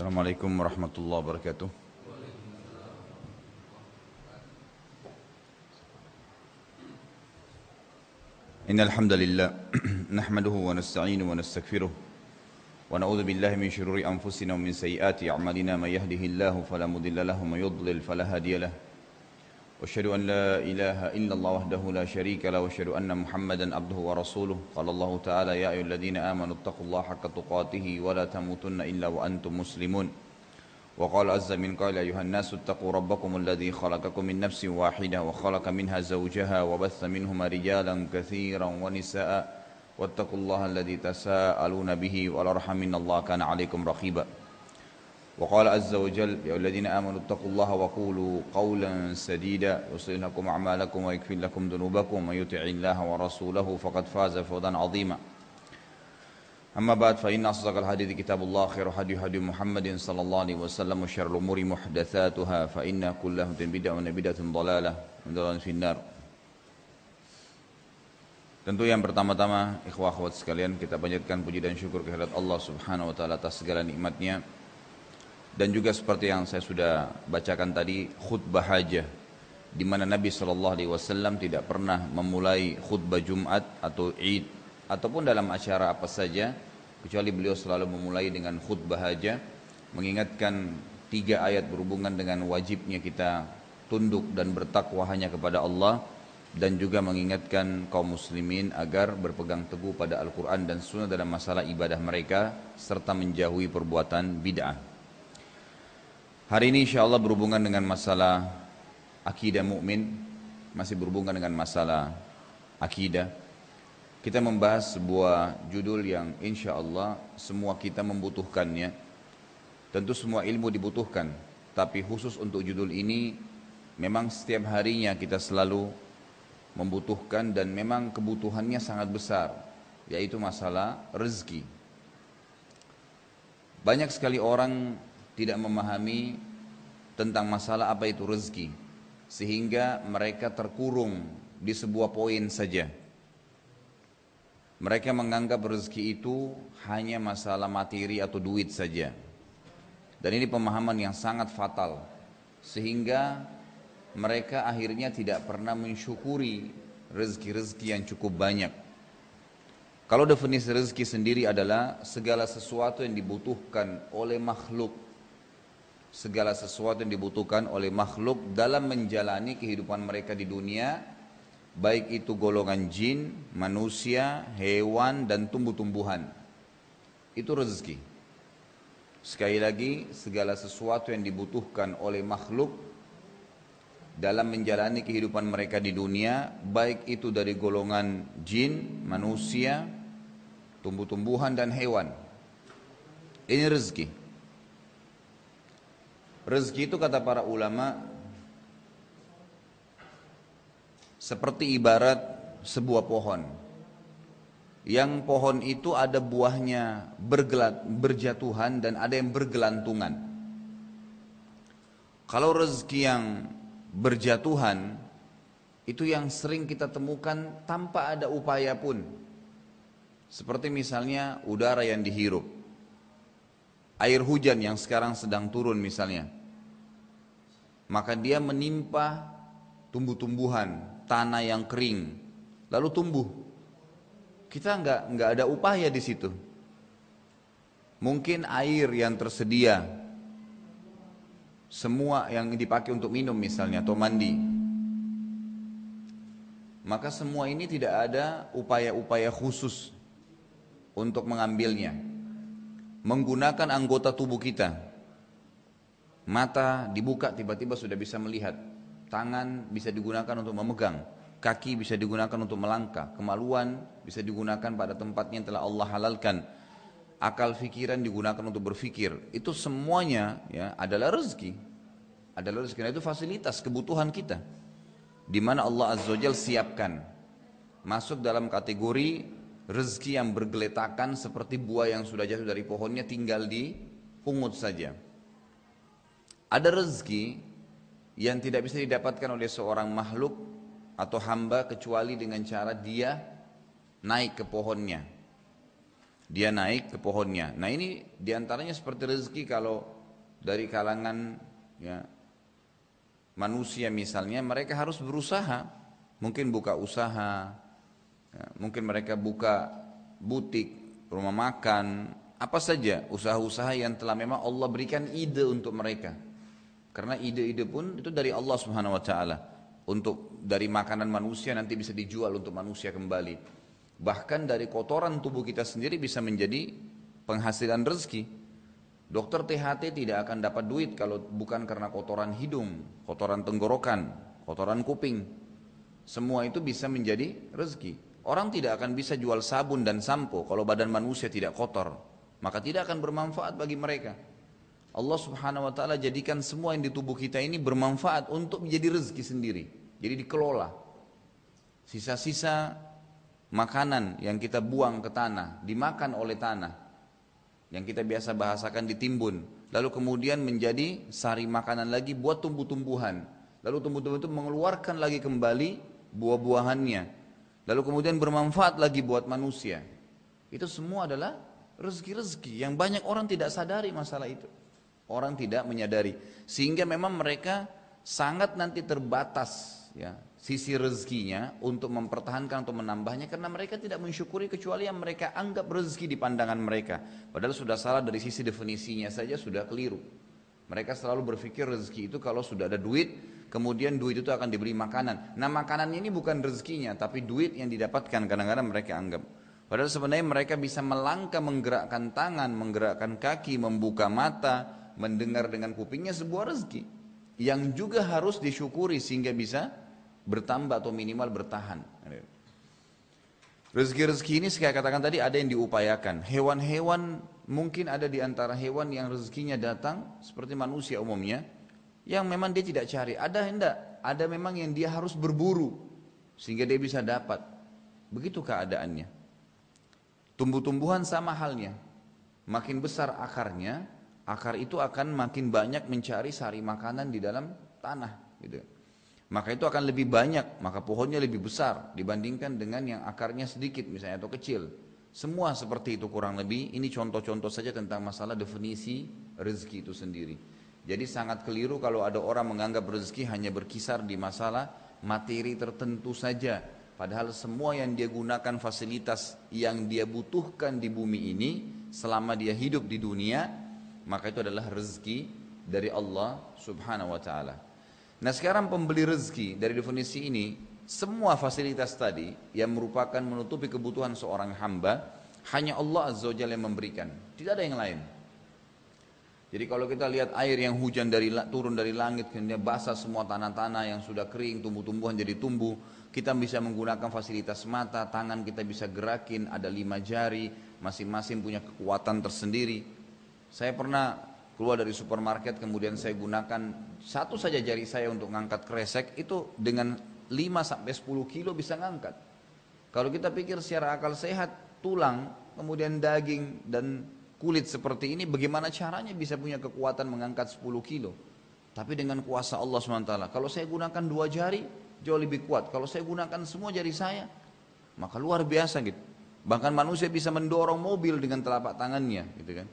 السلام عليكم ورحمة الله وبركاته. إن الحمد لله نحمده ونستعينه ونستغفره ونعوذ بالله من شرور أنفسنا ومن سيئات أعمالنا. من يهده الله فلا مضل له ومن يضلل فلا هادي له. وأشهد أن لا إله إلا الله وحده لا شريك له وأشهد أن محمدا عبده ورسوله. قال الله تعالى يا أيها الذين آمنوا اتقوا الله حق تقاته ولا تموتن إلا وأنتم مسلمون. وقال عز من قال أيها الناس اتقوا ربكم الذي خلقكم من نفس واحدة وخلق منها زوجها وبث منهما رجالا كثيرا ونساء واتقوا الله الذي تساءلون به والأرحم إن الله كان عليكم رقيبا. وقال عز وجل يا الذين آمنوا اتقوا الله وقولوا قولا سديدا يصلح لكم أعمالكم ويكفر لكم ذنوبكم ومن يطع الله ورسوله فقد فاز فوزا عظيما أما بعد فإن أصدق الحديث كتاب الله خير هدي هدي محمد صلى الله عليه وسلم وشر الأمور محدثاتها فإن كل بدعة وبدعة ضلالة ضلالة في النار Tentu yang pertama-tama ikhwah akhwat sekalian kita panjatkan puji dan syukur kehadirat Allah Subhanahu wa taala atas segala nikmatnya dan juga seperti yang saya sudah bacakan tadi khutbah hajah di mana Nabi Shallallahu alaihi wasallam tidak pernah memulai khutbah Jumat atau Id ataupun dalam acara apa saja kecuali beliau selalu memulai dengan khutbah hajah mengingatkan tiga ayat berhubungan dengan wajibnya kita tunduk dan bertakwa hanya kepada Allah dan juga mengingatkan kaum muslimin agar berpegang teguh pada Al-Quran dan Sunnah dalam masalah ibadah mereka serta menjauhi perbuatan bid'ah. Hari ini insya Allah berhubungan dengan masalah akidah mukmin, masih berhubungan dengan masalah akidah. Kita membahas sebuah judul yang insya Allah semua kita membutuhkannya. Tentu semua ilmu dibutuhkan, tapi khusus untuk judul ini memang setiap harinya kita selalu membutuhkan dan memang kebutuhannya sangat besar, yaitu masalah rezeki. Banyak sekali orang tidak memahami tentang masalah apa itu rezeki, sehingga mereka terkurung di sebuah poin saja. Mereka menganggap rezeki itu hanya masalah materi atau duit saja. Dan ini pemahaman yang sangat fatal, sehingga mereka akhirnya tidak pernah mensyukuri rezeki-rezeki yang cukup banyak. Kalau definisi rezeki sendiri adalah segala sesuatu yang dibutuhkan oleh makhluk. Segala sesuatu yang dibutuhkan oleh makhluk dalam menjalani kehidupan mereka di dunia, baik itu golongan jin, manusia, hewan, dan tumbuh-tumbuhan. Itu rezeki. Sekali lagi, segala sesuatu yang dibutuhkan oleh makhluk dalam menjalani kehidupan mereka di dunia, baik itu dari golongan jin, manusia, tumbuh-tumbuhan dan hewan. Ini rezeki. Rezeki itu kata para ulama seperti ibarat sebuah pohon. Yang pohon itu ada buahnya bergelat, berjatuhan dan ada yang bergelantungan. Kalau rezeki yang berjatuhan itu yang sering kita temukan tanpa ada upaya pun. Seperti misalnya udara yang dihirup. Air hujan yang sekarang sedang turun misalnya. Maka dia menimpa tumbuh-tumbuhan, tanah yang kering, lalu tumbuh. Kita nggak nggak ada upaya di situ. Mungkin air yang tersedia semua yang dipakai untuk minum misalnya atau mandi maka semua ini tidak ada upaya-upaya khusus untuk mengambilnya menggunakan anggota tubuh kita mata dibuka tiba-tiba sudah bisa melihat. Tangan bisa digunakan untuk memegang. Kaki bisa digunakan untuk melangkah. Kemaluan bisa digunakan pada tempatnya yang telah Allah halalkan. Akal fikiran digunakan untuk berfikir. Itu semuanya ya adalah rezeki. Adalah rezeki. Itu fasilitas kebutuhan kita. Di mana Allah azza wajal siapkan. Masuk dalam kategori rezeki yang bergeletakan seperti buah yang sudah jatuh dari pohonnya tinggal di pungut saja ada rezeki yang tidak bisa didapatkan oleh seorang makhluk atau hamba kecuali dengan cara dia naik ke pohonnya Dia naik ke pohonnya. Nah ini di antaranya seperti rezeki kalau dari kalangan ya, manusia misalnya mereka harus berusaha. Mungkin buka usaha, ya, mungkin mereka buka butik, rumah makan, apa saja usaha-usaha yang telah memang Allah berikan ide untuk mereka. Karena ide-ide pun itu dari Allah Subhanahu wa taala. Untuk dari makanan manusia nanti bisa dijual untuk manusia kembali. Bahkan dari kotoran tubuh kita sendiri bisa menjadi penghasilan rezeki. Dokter THT tidak akan dapat duit kalau bukan karena kotoran hidung, kotoran tenggorokan, kotoran kuping. Semua itu bisa menjadi rezeki. Orang tidak akan bisa jual sabun dan sampo kalau badan manusia tidak kotor. Maka tidak akan bermanfaat bagi mereka. Allah subhanahu wa ta'ala jadikan semua yang di tubuh kita ini bermanfaat untuk menjadi rezeki sendiri. Jadi dikelola. Sisa-sisa makanan yang kita buang ke tanah, dimakan oleh tanah, yang kita biasa bahasakan ditimbun, lalu kemudian menjadi sari makanan lagi buat tumbuh-tumbuhan, lalu tumbuh-tumbuhan itu mengeluarkan lagi kembali buah-buahannya, lalu kemudian bermanfaat lagi buat manusia. Itu semua adalah rezeki-rezeki yang banyak orang tidak sadari masalah itu. Orang tidak menyadari, sehingga memang mereka sangat nanti terbatas ya sisi rezekinya untuk mempertahankan atau menambahnya karena mereka tidak mensyukuri kecuali yang mereka anggap rezeki di pandangan mereka. Padahal sudah salah dari sisi definisinya saja sudah keliru. Mereka selalu berpikir rezeki itu kalau sudah ada duit, kemudian duit itu akan diberi makanan. Nah makanannya ini bukan rezekinya, tapi duit yang didapatkan kadang-kadang mereka anggap. Padahal sebenarnya mereka bisa melangkah menggerakkan tangan, menggerakkan kaki, membuka mata, mendengar dengan kupingnya sebuah rezeki. Yang juga harus disyukuri sehingga bisa bertambah atau minimal bertahan. Rezeki-rezeki ini saya katakan tadi ada yang diupayakan. Hewan-hewan mungkin ada di antara hewan yang rezekinya datang seperti manusia umumnya yang memang dia tidak cari. Ada hendak, ada memang yang dia harus berburu sehingga dia bisa dapat. Begitu keadaannya. Tumbuh-tumbuhan sama halnya. Makin besar akarnya, akar itu akan makin banyak mencari sari makanan di dalam tanah gitu maka itu akan lebih banyak, maka pohonnya lebih besar dibandingkan dengan yang akarnya sedikit misalnya atau kecil. Semua seperti itu kurang lebih, ini contoh-contoh saja tentang masalah definisi rezeki itu sendiri. Jadi sangat keliru kalau ada orang menganggap rezeki hanya berkisar di masalah materi tertentu saja. Padahal semua yang dia gunakan fasilitas yang dia butuhkan di bumi ini selama dia hidup di dunia, maka itu adalah rezeki dari Allah subhanahu wa ta'ala. Nah sekarang pembeli rezeki dari definisi ini semua fasilitas tadi yang merupakan menutupi kebutuhan seorang hamba hanya Allah Azza wa Jalla yang memberikan, tidak ada yang lain. Jadi kalau kita lihat air yang hujan dari turun dari langit kemudian basah semua tanah-tanah yang sudah kering, tumbuh-tumbuhan jadi tumbuh, kita bisa menggunakan fasilitas mata, tangan kita bisa gerakin, ada lima jari, masing-masing punya kekuatan tersendiri. Saya pernah keluar dari supermarket kemudian saya gunakan satu saja jari saya untuk mengangkat kresek itu dengan 5 sampai 10 kilo bisa ngangkat. Kalau kita pikir secara akal sehat tulang kemudian daging dan kulit seperti ini bagaimana caranya bisa punya kekuatan mengangkat 10 kilo. Tapi dengan kuasa Allah SWT. Kalau saya gunakan dua jari jauh lebih kuat. Kalau saya gunakan semua jari saya maka luar biasa gitu. Bahkan manusia bisa mendorong mobil dengan telapak tangannya gitu kan.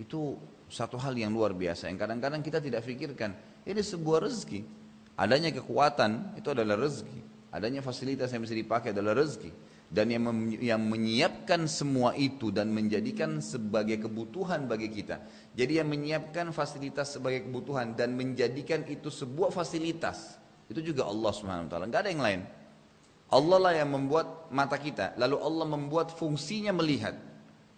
Itu satu hal yang luar biasa yang kadang-kadang kita tidak pikirkan. Ini sebuah rezeki. Adanya kekuatan itu adalah rezeki. Adanya fasilitas yang bisa dipakai adalah rezeki. Dan yang, yang menyiapkan semua itu dan menjadikan sebagai kebutuhan bagi kita. Jadi yang menyiapkan fasilitas sebagai kebutuhan dan menjadikan itu sebuah fasilitas. Itu juga Allah taala. Enggak ada yang lain. Allah lah yang membuat mata kita, lalu Allah membuat fungsinya melihat.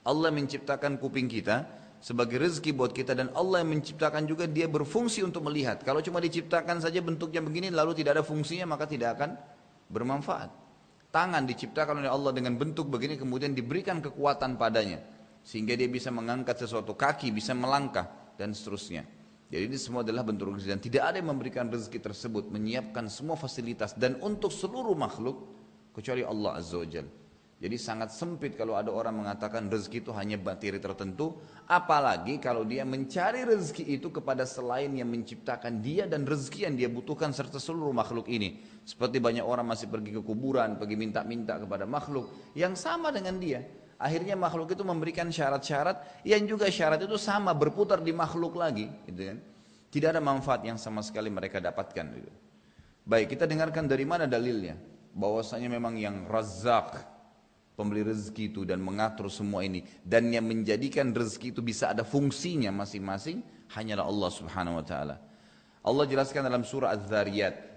Allah menciptakan kuping kita, sebagai rezeki buat kita dan Allah yang menciptakan juga dia berfungsi untuk melihat. Kalau cuma diciptakan saja bentuknya begini lalu tidak ada fungsinya maka tidak akan bermanfaat. Tangan diciptakan oleh Allah dengan bentuk begini kemudian diberikan kekuatan padanya sehingga dia bisa mengangkat sesuatu kaki bisa melangkah dan seterusnya. Jadi ini semua adalah bentuk rezeki dan tidak ada yang memberikan rezeki tersebut menyiapkan semua fasilitas dan untuk seluruh makhluk kecuali Allah Azza wa Jalla. Jadi sangat sempit kalau ada orang mengatakan rezeki itu hanya materi tertentu, apalagi kalau dia mencari rezeki itu kepada selain yang menciptakan dia dan rezeki yang dia butuhkan serta seluruh makhluk ini. Seperti banyak orang masih pergi ke kuburan, pergi minta-minta kepada makhluk yang sama dengan dia. akhirnya makhluk itu memberikan syarat-syarat yang juga syarat itu sama berputar di makhluk lagi, gitu kan? Tidak ada manfaat yang sama sekali mereka dapatkan. Gitu. Baik, kita dengarkan dari mana dalilnya? Bahwasanya memang yang razak, pembeli rezeki itu dan mengatur semua ini dan yang menjadikan rezeki itu bisa ada fungsinya masing-masing hanyalah Allah Subhanahu wa taala. Allah jelaskan dalam surah Az-Zariyat.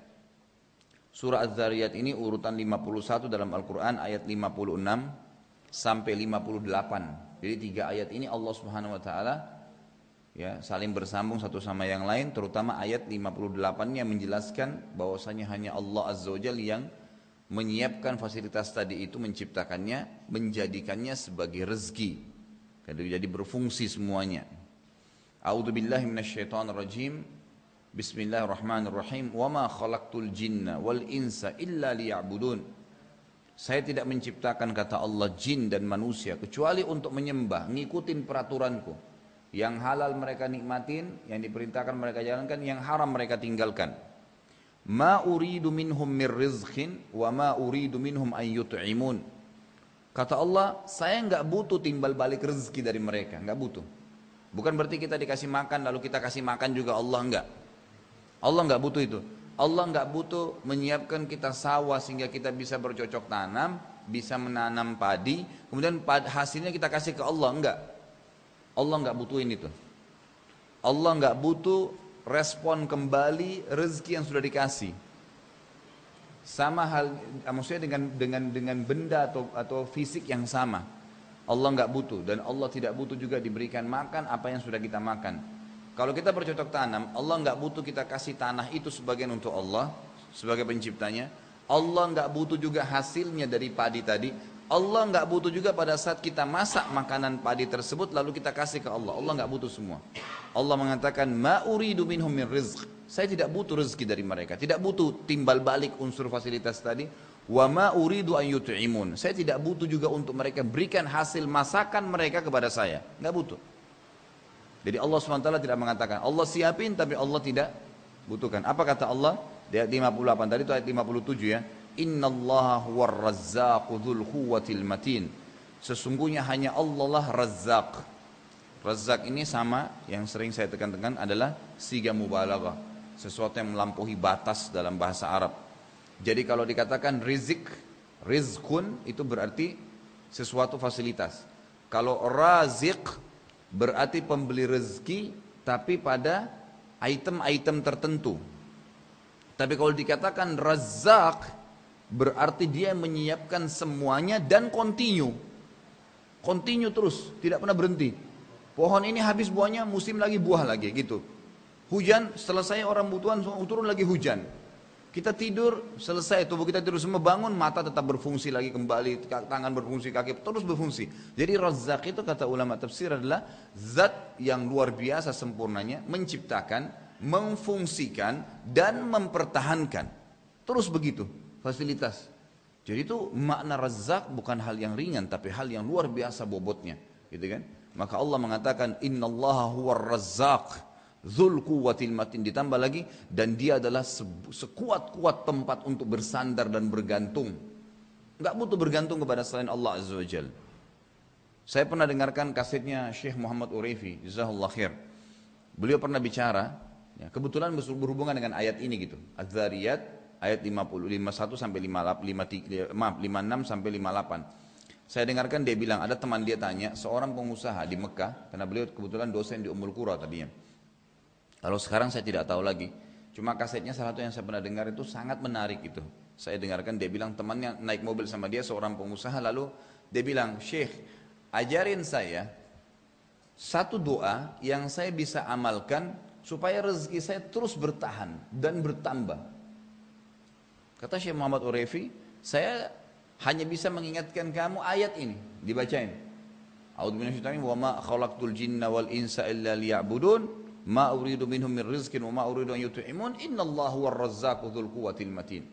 Surah Az-Zariyat ini urutan 51 dalam Al-Qur'an ayat 56 sampai 58. Jadi tiga ayat ini Allah Subhanahu wa taala ya saling bersambung satu sama yang lain terutama ayat 58 yang menjelaskan bahwasanya hanya Allah Azza wa Jalla yang menyiapkan fasilitas tadi itu menciptakannya menjadikannya sebagai rezeki jadi berfungsi semuanya A'udzu billahi minasyaitonir rajim Bismillahirrahmanirrahim. Wa ma khalaqtul jinna wal insa illa liya'budun. Saya tidak menciptakan kata Allah jin dan manusia kecuali untuk menyembah, ngikutin peraturanku. Yang halal mereka nikmatin, yang diperintahkan mereka jalankan, yang haram mereka tinggalkan. Ma uridu minhum mir rizqin wa ma uridu minhum an yut'imun. Kata Allah, saya enggak butuh timbal balik rezeki dari mereka, enggak butuh. Bukan berarti kita dikasih makan lalu kita kasih makan juga Allah enggak. Allah nggak butuh itu. Allah nggak butuh menyiapkan kita sawah sehingga kita bisa bercocok tanam, bisa menanam padi, kemudian hasilnya kita kasih ke Allah enggak. Allah nggak butuhin itu. Allah nggak butuh respon kembali rezeki yang sudah dikasih. Sama hal, maksudnya dengan dengan dengan benda atau atau fisik yang sama. Allah nggak butuh dan Allah tidak butuh juga diberikan makan apa yang sudah kita makan. Kalau kita bercocok tanam, Allah nggak butuh kita kasih tanah itu sebagian untuk Allah sebagai penciptanya. Allah nggak butuh juga hasilnya dari padi tadi. Allah nggak butuh juga pada saat kita masak makanan padi tersebut lalu kita kasih ke Allah. Allah nggak butuh semua. Allah mengatakan ma uridu minhum min rizq. Saya tidak butuh rezeki dari mereka. Tidak butuh timbal balik unsur fasilitas tadi. Wa ma uridu an yut'imun. Saya tidak butuh juga untuk mereka berikan hasil masakan mereka kepada saya. Nggak butuh. Jadi Allah SWT tidak mengatakan Allah siapin tapi Allah tidak butuhkan. Apa kata Allah? Di ayat 58 tadi itu ayat 57 ya. Inna Allah huwa razzaqu dhul quwwatil matin. Sesungguhnya hanya Allah lah razzaq. Razzaq ini sama yang sering saya tekan-tekan adalah siga mubalaghah. Sesuatu yang melampaui batas dalam bahasa Arab. Jadi kalau dikatakan rizik, rizkun itu berarti sesuatu fasilitas. Kalau razik berarti pembeli rezeki tapi pada item-item tertentu. Tapi kalau dikatakan razak berarti dia menyiapkan semuanya dan kontinu. Kontinu terus, tidak pernah berhenti. Pohon ini habis buahnya, musim lagi buah lagi gitu. Hujan, selesai orang butuhan turun lagi hujan. Kita tidur, selesai tubuh kita tidur semua bangun, mata tetap berfungsi lagi kembali, tangan berfungsi, kaki terus berfungsi. Jadi razak itu kata ulama tafsir adalah zat yang luar biasa sempurnanya, menciptakan, memfungsikan, dan mempertahankan. Terus begitu, fasilitas. Jadi itu makna razak bukan hal yang ringan, tapi hal yang luar biasa bobotnya. Gitu kan? Maka Allah mengatakan, Inna Allah huwa razak Zul kuwatil matin ditambah lagi dan dia adalah sekuat-kuat tempat untuk bersandar dan bergantung. Enggak butuh bergantung kepada selain Allah Azza wa Jal. Saya pernah dengarkan kasetnya Syekh Muhammad Urifi, Jazahullah khair. Beliau pernah bicara, ya, kebetulan berhubungan dengan ayat ini gitu. Az-Zariyat ayat 50, 51 sampai 58, 5, maaf 56 sampai 58. Saya dengarkan dia bilang, ada teman dia tanya, seorang pengusaha di Mekah, karena beliau kebetulan dosen di Ummul Qura tadinya. Kalau sekarang saya tidak tahu lagi. Cuma kasetnya salah satu yang saya pernah dengar itu sangat menarik itu. Saya dengarkan dia bilang temannya naik mobil sama dia seorang pengusaha lalu dia bilang, "Syekh, ajarin saya satu doa yang saya bisa amalkan supaya rezeki saya terus bertahan dan bertambah." Kata Syekh Muhammad Urefi, "Saya hanya bisa mengingatkan kamu ayat ini, dibacain. A'udzu billahi wa ma khalaqtul jinna wal insa illa liya'budun." ma uridu minhum min rizkin wa ma uridu an yut'imun. Innallaha huwar-razzaqu dzul quwwatil matin.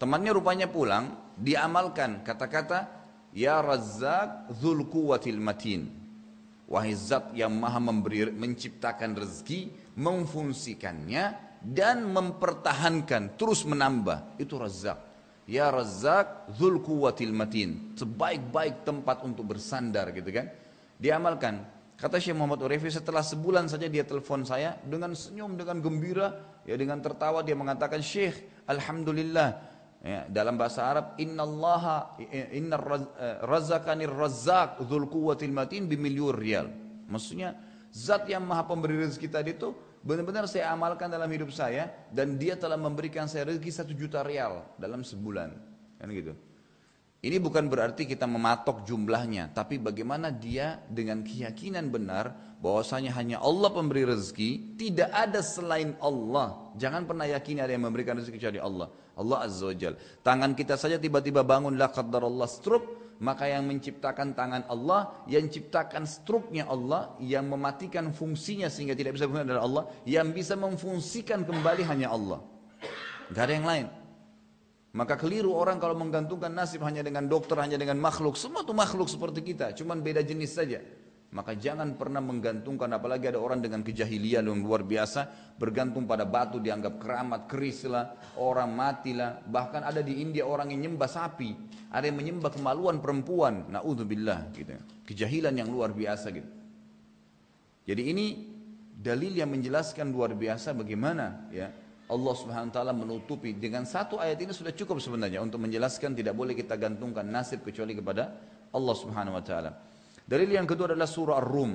Temannya rupanya pulang diamalkan kata-kata ya razzaq dzul quwwatil matin. Wahai zat yang maha memberi menciptakan rezeki memfungsikannya dan mempertahankan terus menambah itu razzaq Ya Zul Quwatil Matin. Sebaik-baik tempat untuk bersandar gitu kan. Diamalkan. Kata Syekh Muhammad Urefi setelah sebulan saja dia telepon saya dengan senyum, dengan gembira, ya dengan tertawa dia mengatakan Syekh, Alhamdulillah. Ya, dalam bahasa Arab, Inna Allah, Inna razaqanir razzaq dzul quwwatil matin bimilyur rial. Maksudnya zat yang maha pemberi rezeki tadi itu benar-benar saya amalkan dalam hidup saya dan dia telah memberikan saya rezeki satu juta rial dalam sebulan. Kan gitu. Ini bukan berarti kita mematok jumlahnya, tapi bagaimana dia dengan keyakinan benar bahwasanya hanya Allah pemberi rezeki, tidak ada selain Allah. Jangan pernah yakin ada yang memberikan rezeki kecuali Allah. Allah Azza wa Jal. Tangan kita saja tiba-tiba bangun la Allah stroke, maka yang menciptakan tangan Allah, yang menciptakan struknya Allah, yang mematikan fungsinya sehingga tidak bisa berfungsi adalah Allah, yang bisa memfungsikan kembali hanya Allah. Gak ada yang lain. Maka keliru orang kalau menggantungkan nasib hanya dengan dokter, hanya dengan makhluk. Semua itu makhluk seperti kita, cuman beda jenis saja. Maka jangan pernah menggantungkan, apalagi ada orang dengan kejahilian yang luar biasa, bergantung pada batu dianggap keramat, keris lah, orang matilah. Bahkan ada di India orang yang menyembah sapi, ada yang menyembah kemaluan perempuan. Naudzubillah gitu. Kejahilan yang luar biasa gitu. Jadi ini dalil yang menjelaskan luar biasa bagaimana ya Allah Subhanahu wa taala menutupi dengan satu ayat ini sudah cukup sebenarnya untuk menjelaskan tidak boleh kita gantungkan nasib kecuali kepada Allah Subhanahu wa taala. Dalil yang kedua adalah surah Ar-Rum.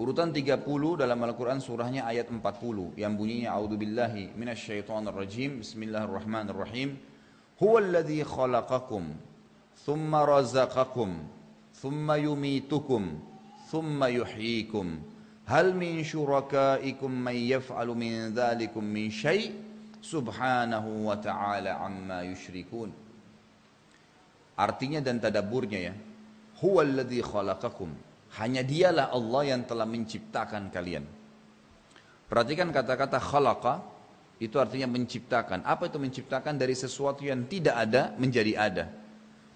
Urutan 30 dalam Al-Qur'an surahnya ayat 40 yang bunyinya a'udzubillahi minasyaitonir rajim. Bismillahirrahmanirrahim. Huwallazi khalaqakum thumma razaqakum thumma yumitukum thumma yuhyikum Hal min syurakaikum man yaf'alu min dhalikum min syai' subhanahu wa ta'ala amma yushrikun. Artinya dan tadaburnya ya. Khalaqakum. Hanya dialah Allah yang telah menciptakan kalian. Perhatikan kata-kata khalaqa itu artinya menciptakan. Apa itu menciptakan dari sesuatu yang tidak ada menjadi ada.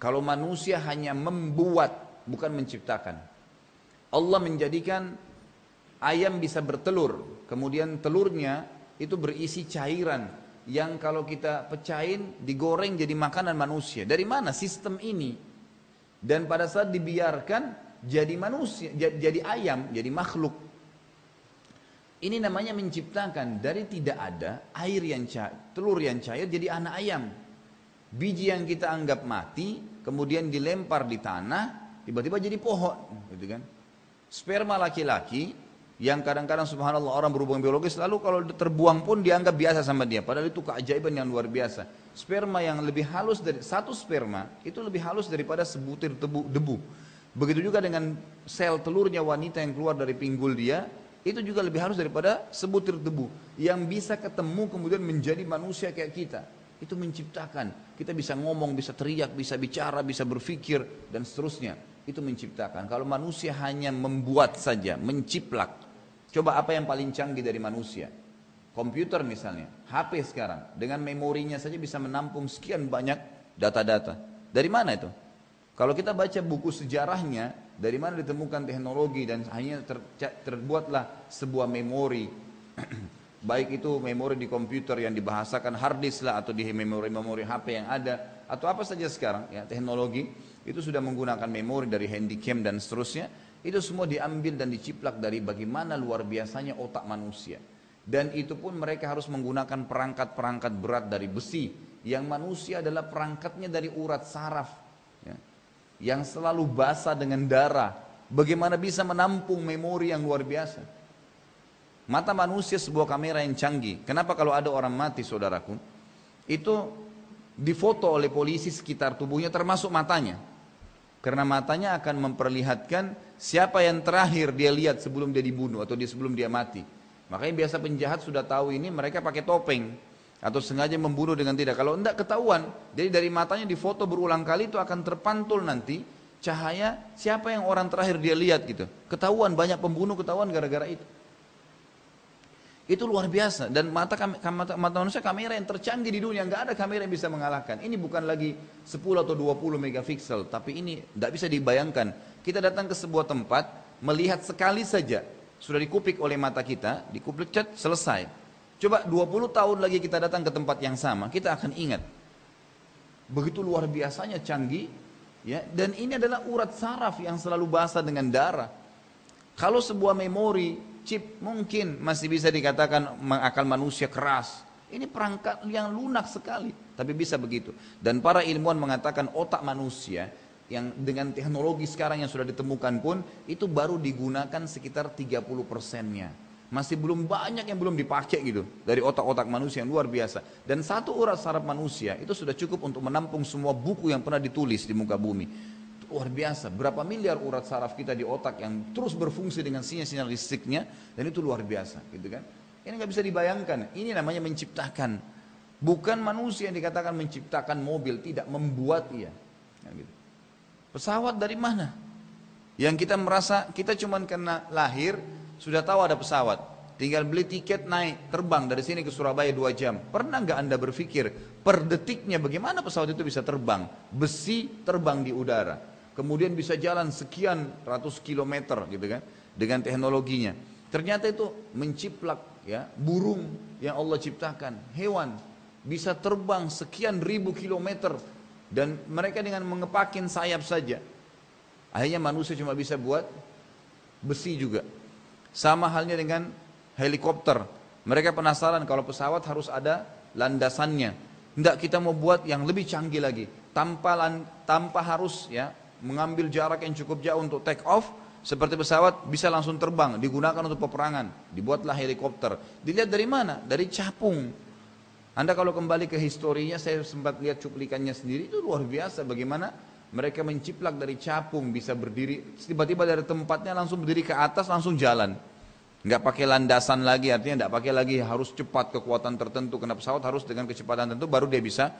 Kalau manusia hanya membuat bukan menciptakan. Allah menjadikan ayam bisa bertelur, kemudian telurnya itu berisi cairan yang kalau kita pecahin digoreng jadi makanan manusia. Dari mana sistem ini? Dan pada saat dibiarkan jadi manusia, jadi ayam, jadi makhluk. Ini namanya menciptakan dari tidak ada air yang cair, telur yang cair jadi anak ayam. Biji yang kita anggap mati, kemudian dilempar di tanah, tiba-tiba jadi pohon, gitu kan? Sperma laki-laki yang kadang-kadang subhanallah orang berhubungan biologis lalu kalau terbuang pun dianggap biasa sama dia padahal itu keajaiban yang luar biasa sperma yang lebih halus dari satu sperma itu lebih halus daripada sebutir debu, debu. Begitu juga dengan sel telurnya wanita yang keluar dari pinggul dia itu juga lebih halus daripada sebutir debu yang bisa ketemu kemudian menjadi manusia kayak kita. Itu menciptakan. Kita bisa ngomong bisa teriak bisa bicara bisa berpikir dan seterusnya. Itu menciptakan. Kalau manusia hanya membuat saja menciplak Coba apa yang paling canggih dari manusia? Komputer misalnya, HP sekarang, dengan memorinya saja bisa menampung sekian banyak data-data. Dari mana itu? Kalau kita baca buku sejarahnya, dari mana ditemukan teknologi dan hanya ter, terbuatlah sebuah memori. Baik itu memori di komputer yang dibahasakan hard disk lah atau di memori-memori HP yang ada atau apa saja sekarang ya teknologi itu sudah menggunakan memori dari handycam dan seterusnya itu semua diambil dan diciplak dari bagaimana luar biasanya otak manusia. Dan itu pun mereka harus menggunakan perangkat-perangkat berat dari besi. Yang manusia adalah perangkatnya dari urat saraf. Ya. Yang selalu basah dengan darah. Bagaimana bisa menampung memori yang luar biasa. Mata manusia sebuah kamera yang canggih. Kenapa kalau ada orang mati saudaraku. Itu difoto oleh polisi sekitar tubuhnya termasuk matanya. Karena matanya akan memperlihatkan siapa yang terakhir dia lihat sebelum dia dibunuh atau dia sebelum dia mati. Makanya biasa penjahat sudah tahu ini mereka pakai topeng atau sengaja membunuh dengan tidak. Kalau tidak ketahuan, jadi dari matanya difoto berulang kali itu akan terpantul nanti cahaya siapa yang orang terakhir dia lihat gitu. Ketahuan banyak pembunuh ketahuan gara-gara itu. Itu luar biasa dan mata, mata, mata manusia kamera yang tercanggih di dunia nggak ada kamera yang bisa mengalahkan. Ini bukan lagi 10 atau 20 megapiksel, tapi ini tidak bisa dibayangkan. Kita datang ke sebuah tempat melihat sekali saja sudah dikupik oleh mata kita, dikupik cat selesai. Coba 20 tahun lagi kita datang ke tempat yang sama, kita akan ingat begitu luar biasanya canggih, ya. Dan ini adalah urat saraf yang selalu basah dengan darah. Kalau sebuah memori chip mungkin masih bisa dikatakan akal manusia keras. Ini perangkat yang lunak sekali, tapi bisa begitu. Dan para ilmuwan mengatakan otak manusia yang dengan teknologi sekarang yang sudah ditemukan pun itu baru digunakan sekitar 30 persennya masih belum banyak yang belum dipakai gitu dari otak-otak manusia yang luar biasa. Dan satu urat saraf manusia itu sudah cukup untuk menampung semua buku yang pernah ditulis di muka bumi. Luar biasa, berapa miliar urat saraf kita di otak yang terus berfungsi dengan sinyal-sinyal listriknya dan itu luar biasa, gitu kan? Ini nggak bisa dibayangkan. Ini namanya menciptakan. Bukan manusia yang dikatakan menciptakan mobil, tidak membuat ia. Ya, gitu. Pesawat dari mana? Yang kita merasa kita cuma karena lahir sudah tahu ada pesawat, tinggal beli tiket naik terbang dari sini ke Surabaya dua jam. Pernah nggak anda berpikir per detiknya bagaimana pesawat itu bisa terbang? Besi terbang di udara, kemudian bisa jalan sekian ratus kilometer gitu kan dengan teknologinya. Ternyata itu menciplak ya burung yang Allah ciptakan, hewan bisa terbang sekian ribu kilometer dan mereka dengan mengepakin sayap saja. Akhirnya manusia cuma bisa buat besi juga. Sama halnya dengan helikopter. Mereka penasaran kalau pesawat harus ada landasannya. Tidak kita mau buat yang lebih canggih lagi. Tanpa, tanpa harus ya mengambil jarak yang cukup jauh untuk take off. Seperti pesawat bisa langsung terbang, digunakan untuk peperangan. Dibuatlah helikopter. Dilihat dari mana? Dari capung. Anda kalau kembali ke historinya, saya sempat lihat cuplikannya sendiri, itu luar biasa bagaimana mereka menciplak dari capung bisa berdiri tiba-tiba dari tempatnya langsung berdiri ke atas langsung jalan. Nggak pakai landasan lagi artinya nggak pakai lagi harus cepat kekuatan tertentu karena pesawat harus dengan kecepatan tertentu baru dia bisa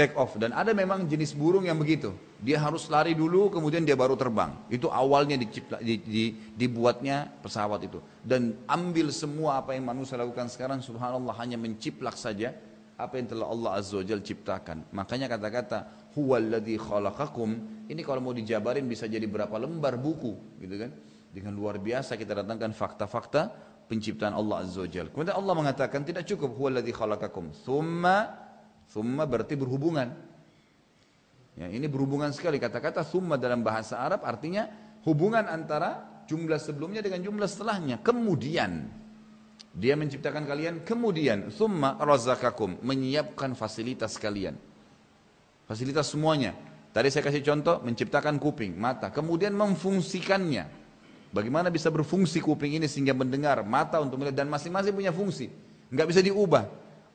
take off. Dan ada memang jenis burung yang begitu. Dia harus lari dulu kemudian dia baru terbang. Itu awalnya dicipta, di, di, dibuatnya pesawat itu. Dan ambil semua apa yang manusia lakukan sekarang subhanallah hanya menciplak saja apa yang telah Allah azza wajal ciptakan. Makanya kata-kata huwallazi khalaqakum ini kalau mau dijabarin bisa jadi berapa lembar buku gitu kan? Dengan luar biasa kita datangkan fakta-fakta penciptaan Allah azza wajal kemudian Allah mengatakan tidak cukup huwallazi khalaqakum. Thumma thumma berarti berhubungan ya ini berhubungan sekali kata-kata thumma dalam bahasa Arab artinya hubungan antara jumlah sebelumnya dengan jumlah setelahnya kemudian dia menciptakan kalian kemudian thumma razaqakum menyiapkan fasilitas kalian Fasilitas semuanya. Tadi saya kasih contoh, menciptakan kuping, mata, kemudian memfungsikannya. Bagaimana bisa berfungsi kuping ini sehingga mendengar, mata untuk melihat, dan masing-masing punya fungsi. Nggak bisa diubah.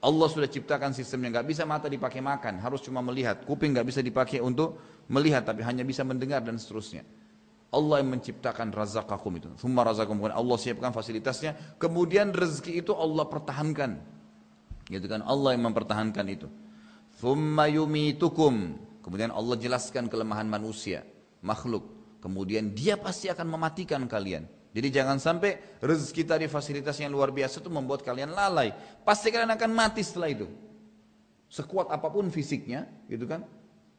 Allah sudah ciptakan sistemnya, nggak bisa mata dipakai makan, harus cuma melihat. Kuping nggak bisa dipakai untuk melihat, tapi hanya bisa mendengar dan seterusnya. Allah yang menciptakan razaqakum itu. Thumma razaqakum. Allah siapkan fasilitasnya. Kemudian rezeki itu Allah pertahankan. Gitu kan? Allah yang mempertahankan itu. Thumma yumitukum. Kemudian Allah jelaskan kelemahan manusia, makhluk. Kemudian dia pasti akan mematikan kalian. Jadi jangan sampai rezeki tadi fasilitas yang luar biasa itu membuat kalian lalai. Pasti kalian akan mati setelah itu. Sekuat apa pun fisiknya, gitu kan?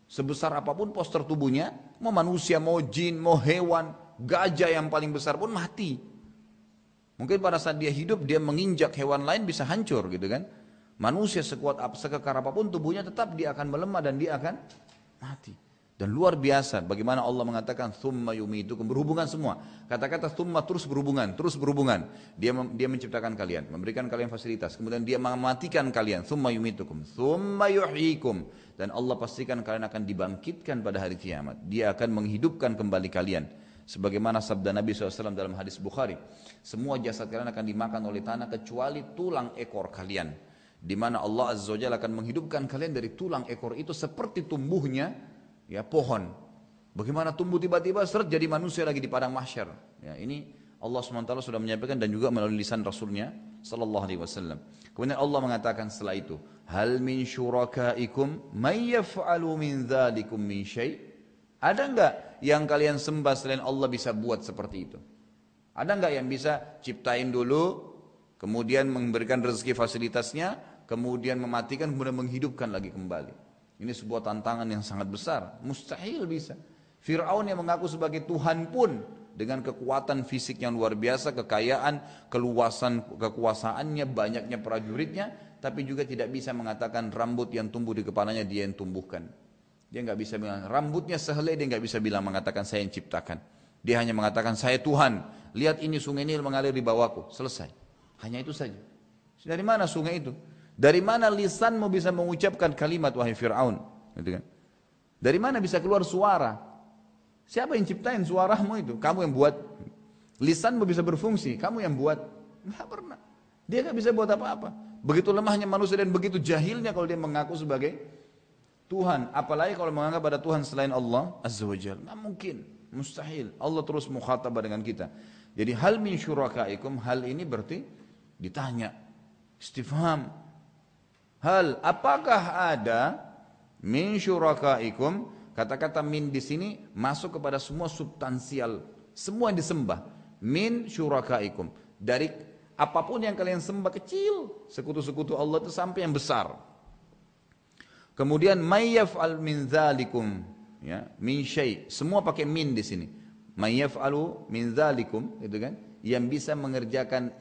Sebesar apa pun poster tubuhnya, mau manusia, mau jin, mau hewan, gajah yang paling besar pun mati. Mungkin pada saat dia hidup dia menginjak hewan lain bisa hancur gitu kan. Manusia sekuat apa, sekekar apa pun tubuhnya tetap dia akan melemah dan dia akan mati. Dan luar biasa bagaimana Allah mengatakan thumma yumitukum berhubungan semua. Kata-kata thumma terus berhubungan, terus berhubungan. Dia dia menciptakan kalian, memberikan kalian fasilitas, kemudian dia mematikan kalian thumma yumitukum, thumma yuhyikum dan Allah pastikan kalian akan dibangkitkan pada hari kiamat. Dia akan menghidupkan kembali kalian. Sebagaimana sabda Nabi SAW dalam hadis Bukhari, semua jasad kalian akan dimakan oleh tanah kecuali tulang ekor kalian di mana Allah Azza wa akan menghidupkan kalian dari tulang ekor itu seperti tumbuhnya ya pohon. Bagaimana tumbuh tiba-tiba seret jadi manusia lagi di padang mahsyar. Ya, ini Allah SWT sudah menyampaikan dan juga melalui lisan Rasulnya Sallallahu Alaihi Wasallam. Kemudian Allah mengatakan setelah itu, Hal min syurakaikum may yaf'alu min dhalikum min syai' Ada enggak yang kalian sembah selain Allah bisa buat seperti itu? Ada enggak yang bisa ciptain dulu, kemudian memberikan rezeki fasilitasnya, kemudian mematikan, kemudian menghidupkan lagi kembali. Ini sebuah tantangan yang sangat besar, mustahil bisa. Fir'aun yang mengaku sebagai Tuhan pun dengan kekuatan fisik yang luar biasa, kekayaan, keluasan kekuasaannya, banyaknya prajuritnya, tapi juga tidak bisa mengatakan rambut yang tumbuh di kepalanya dia yang tumbuhkan. Dia nggak bisa bilang rambutnya sehelai dia nggak bisa bilang mengatakan saya yang ciptakan. Dia hanya mengatakan saya Tuhan. Lihat ini sungai Nil mengalir di bawahku. Selesai. Hanya itu saja. Dari mana sungai itu? Dari mana lisanmu bisa mengucapkan kalimat wahai Fir'aun? Gitu kan? Dari mana bisa keluar suara? Siapa yang ciptain suaramu itu? Kamu yang buat. Lisanmu bisa berfungsi. Kamu yang buat. Nggak pernah. Dia nggak bisa buat apa-apa. Begitu lemahnya manusia dan begitu jahilnya kalau dia mengaku sebagai Tuhan. Apalagi kalau menganggap ada Tuhan selain Allah Azza wa Jal. Mungkin. Mustahil. Allah terus mukhatabah dengan kita. Jadi hal min syurakaikum. Hal ini berarti ditanya. Istifham. Hal apakah ada min syurakaikum kata-kata min di sini masuk kepada semua substansial semua yang disembah min syurakaikum dari Apa pun yang kalian sembah kecil, sekutu-sekutu Allah itu sampai yang besar. Kemudian mayyaf al min zalikum ya, min syai. Semua pakai min di sini. Mayyaf alu min zalikum, gitu kan? Yang bisa mengerjakan